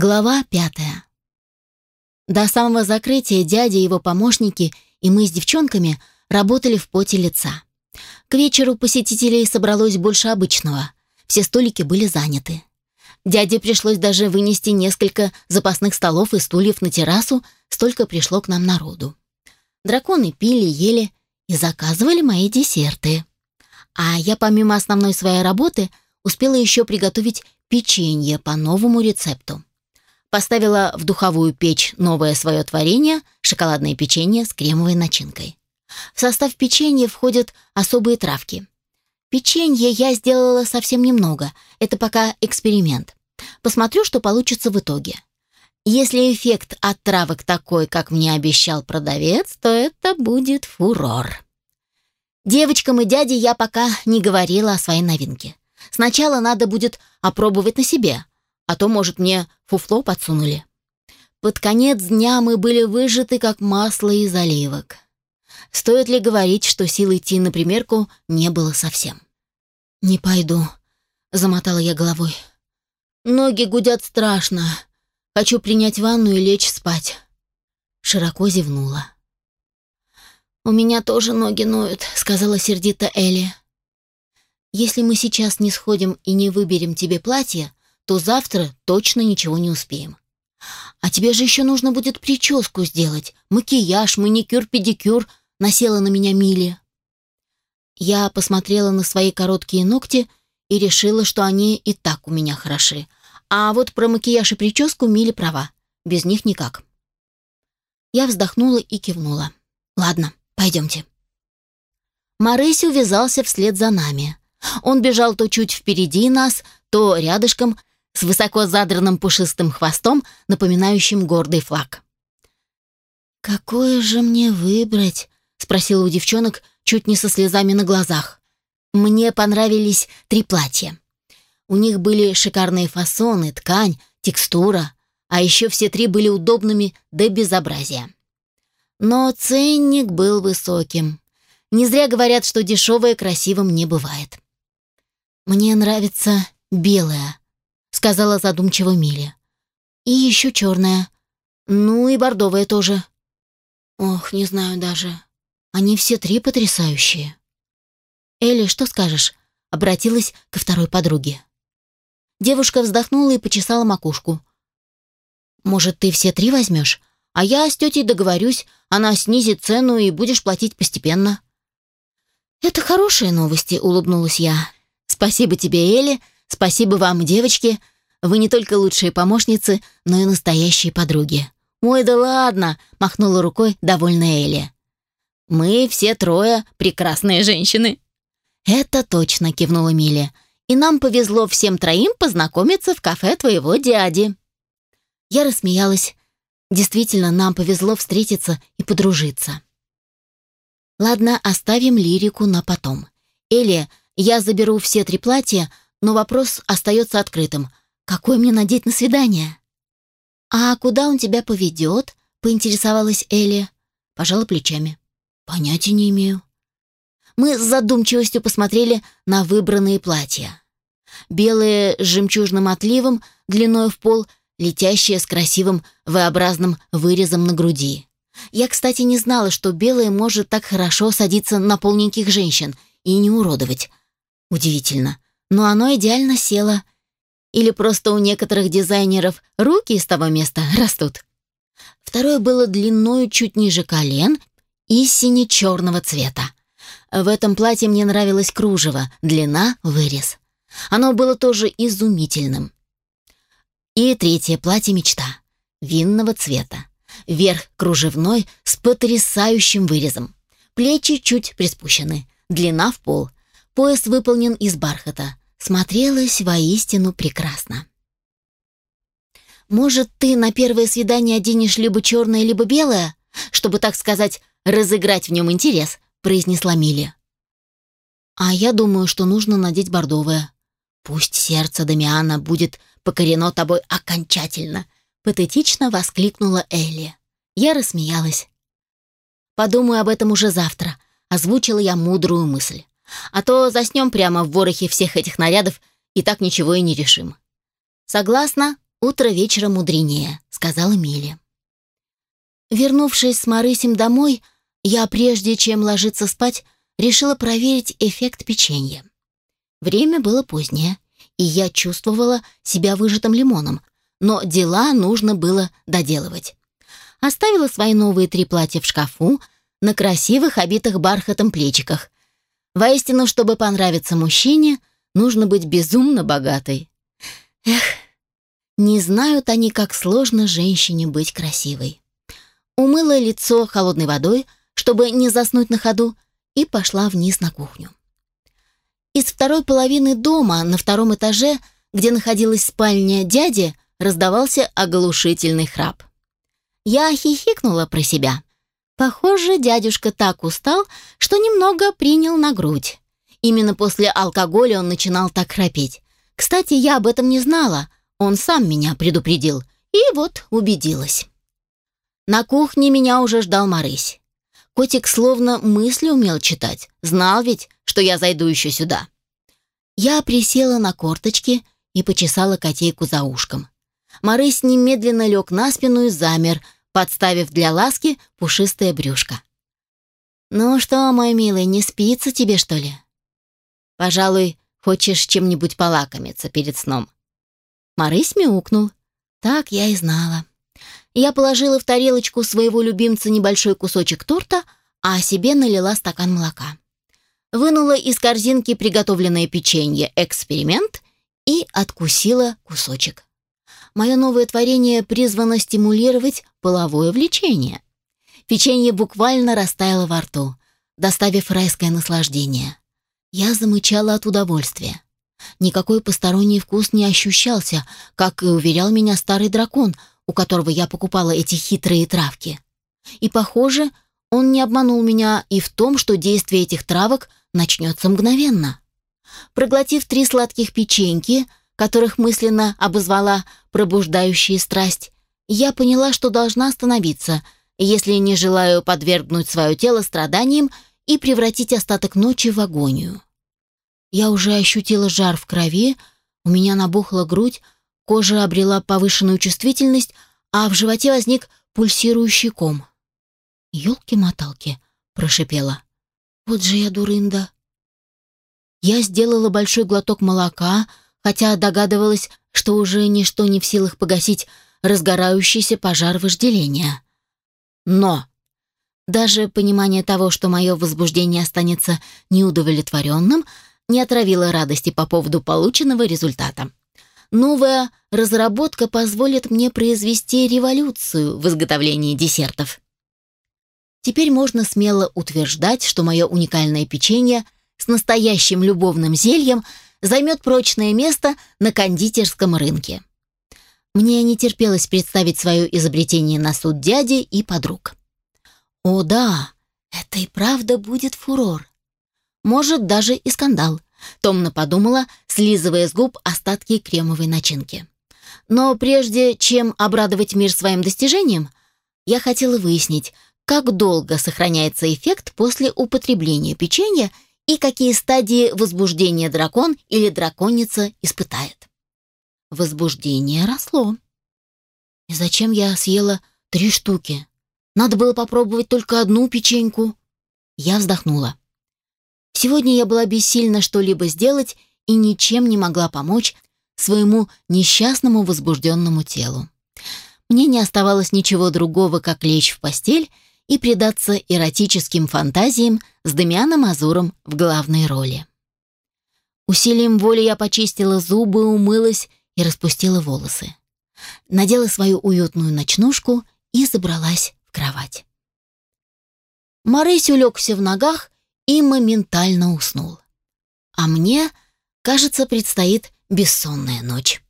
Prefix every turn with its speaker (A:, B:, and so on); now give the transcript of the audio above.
A: Глава пятая. До самого закрытия дядя и его помощники и мы с девчонками работали в поте лица. К вечеру посетителей собралось больше обычного. Все столики были заняты. Дяде пришлось даже вынести несколько запасных столов и стульев на террасу, столько пришло к нам народу. Драконы пили, ели и заказывали мои десерты. А я помимо основной своей работы успела еще приготовить печенье по новому рецепту. Поставила в духовую печь новое свое творение – шоколадное печенье с кремовой начинкой. В состав печенья входят особые травки. Печенье я сделала совсем немного, это пока эксперимент. Посмотрю, что получится в итоге. Если эффект от травок такой, как мне обещал продавец, то это будет фурор. Девочкам и дяде я пока не говорила о своей новинке. Сначала надо будет опробовать на себе, а то, может, мне фуфло подсунули. Под конец дня мы были выжаты, как масло из оливок. Стоит ли говорить, что сил идти на примерку не было совсем? «Не пойду», — замотала я головой. «Ноги гудят страшно. Хочу принять ванну и лечь спать». Широко зевнула. «У меня тоже ноги ноют», — сказала сердито Элли. «Если мы сейчас не сходим и не выберем тебе платье, то завтра точно ничего не успеем. А тебе же еще нужно будет прическу сделать, макияж, маникюр, педикюр, насела на меня Милли. Я посмотрела на свои короткие ногти и решила, что они и так у меня хороши. А вот про макияж и прическу Милли права. Без них никак. Я вздохнула и кивнула. Ладно, пойдемте. Марыси увязался вслед за нами. Он бежал то чуть впереди нас, то рядышком, с высоко задранным пушистым хвостом, напоминающим гордый флаг. «Какое же мне выбрать?» — спросила у девчонок чуть не со слезами на глазах. Мне понравились три платья. У них были шикарные фасоны, ткань, текстура, а еще все три были удобными до безобразия. Но ценник был высоким. Не зря говорят, что дешевое красивым не бывает. «Мне нравится белое», — сказала задумчиво Миля. «И еще черная. Ну и бордовая тоже». «Ох, не знаю даже. Они все три потрясающие». «Элли, что скажешь?» — обратилась ко второй подруге. Девушка вздохнула и почесала макушку. «Может, ты все три возьмешь? А я с тетей договорюсь, она снизит цену и будешь платить постепенно». «Это хорошие новости», — улыбнулась я. «Спасибо тебе, Элли, Спасибо вам, девочки. Вы не только лучшие помощницы, но и настоящие подруги. Ой, да ладно, махнула рукой довольная Элли. Мы все трое прекрасные женщины. Это точно, кивнула Миля. И нам повезло всем троим познакомиться в кафе твоего дяди. Я рассмеялась. Действительно, нам повезло встретиться и подружиться. Ладно, оставим лирику на потом. Элли, я заберу все три платья, но вопрос остается открытым. Какой мне надеть на свидание? «А куда он тебя поведет?» — поинтересовалась Элли. Пожала плечами. «Понятия не имею». Мы с задумчивостью посмотрели на выбранные платья. Белые с жемчужным отливом, длиной в пол, летящие с красивым V-образным вырезом на груди. Я, кстати, не знала, что белое может так хорошо садиться на полненьких женщин и не уродовать. Удивительно но оно идеально село. Или просто у некоторых дизайнеров руки из того места растут. Второе было длиною чуть ниже колен и сине-черного цвета. В этом платье мне нравилось кружево, длина — вырез. Оно было тоже изумительным. И третье платье мечта. Винного цвета. Верх кружевной с потрясающим вырезом. Плечи чуть приспущены. Длина в пол. Пояс выполнен из бархата. Смотрелась воистину прекрасно. «Может, ты на первое свидание оденешь либо черное, либо белое, чтобы, так сказать, разыграть в нем интерес?» произнесла Миля. «А я думаю, что нужно надеть бордовое. Пусть сердце Дамиана будет покорено тобой окончательно», патетично воскликнула Элли. Я рассмеялась. «Подумаю об этом уже завтра», озвучила я мудрую мысль. А то заснем прямо в ворохе всех этих нарядов и так ничего и не решим. Согласна, «Утро вечера мудренее», — сказала Миле. Вернувшись с Марысем домой, я, прежде чем ложиться спать, решила проверить эффект печенья. Время было позднее, и я чувствовала себя выжатым лимоном, но дела нужно было доделывать. Оставила свои новые три платья в шкафу на красивых, обитых бархатом плечиках. Воистину, чтобы понравиться мужчине, нужно быть безумно богатой. Эх, не знают они, как сложно женщине быть красивой. Умыла лицо холодной водой, чтобы не заснуть на ходу, и пошла вниз на кухню. Из второй половины дома на втором этаже, где находилась спальня дяди, раздавался оглушительный храп. Я хихикнула про себя. Похоже, дядюшка так устал, что немного принял на грудь. Именно после алкоголя он начинал так храпеть. Кстати, я об этом не знала. Он сам меня предупредил. И вот убедилась. На кухне меня уже ждал Марысь. Котик словно мысли умел читать. Знал ведь, что я зайду еще сюда. Я присела на корточки и почесала котейку за ушком. Марысь немедленно лег на спину и замер, подставив для ласки пушистое брюшко. «Ну что, мой милый, не спится тебе, что ли?» «Пожалуй, хочешь чем-нибудь полакомиться перед сном?» Марысь мяукнул. Так я и знала. Я положила в тарелочку своего любимца небольшой кусочек торта, а себе налила стакан молока. Вынула из корзинки приготовленное печенье «Эксперимент» и откусила кусочек. Мое новое творение призвано стимулировать половое влечение. Печенье буквально растаяло во рту, доставив райское наслаждение. Я замычала от удовольствия. Никакой посторонний вкус не ощущался, как и уверял меня старый дракон, у которого я покупала эти хитрые травки. И, похоже, он не обманул меня и в том, что действие этих травок начнется мгновенно. Проглотив три сладких печеньки, которых мысленно обозвала пробуждающие страсть, я поняла, что должна остановиться, если не желаю подвергнуть свое тело страданиям и превратить остаток ночи в агонию. Я уже ощутила жар в крови, у меня набухла грудь, Кожа обрела повышенную чувствительность, а в животе возник пульсирующий ком. «Елки-моталки!» — прошипела. «Вот же я дурында!» Я сделала большой глоток молока, хотя догадывалась, что уже ничто не в силах погасить разгорающийся пожар вожделения. Но даже понимание того, что мое возбуждение останется неудовлетворенным, не отравило радости по поводу полученного результата. Новая разработка позволит мне произвести революцию в изготовлении десертов. Теперь можно смело утверждать, что мое уникальное печенье с настоящим любовным зельем займет прочное место на кондитерском рынке. Мне не терпелось представить свое изобретение на суд дяди и подруг. О да, это и правда будет фурор. Может, даже и скандал. Томно подумала, слизывая с губ остатки кремовой начинки. Но прежде чем обрадовать мир своим достижением, я хотела выяснить, как долго сохраняется эффект после употребления печенья и какие стадии возбуждения дракон или драконица испытает. Возбуждение росло. И зачем я съела три штуки? Надо было попробовать только одну печеньку. Я вздохнула. Сегодня я была бессильна что-либо сделать и ничем не могла помочь своему несчастному возбужденному телу. Мне не оставалось ничего другого, как лечь в постель и предаться эротическим фантазиям с Дамианом Азуром в главной роли. Усилием воли я почистила зубы, умылась и распустила волосы. Надела свою уютную ночнушку и забралась в кровать. Морейс улегся в ногах и моментально уснул. А мне, кажется, предстоит бессонная ночь.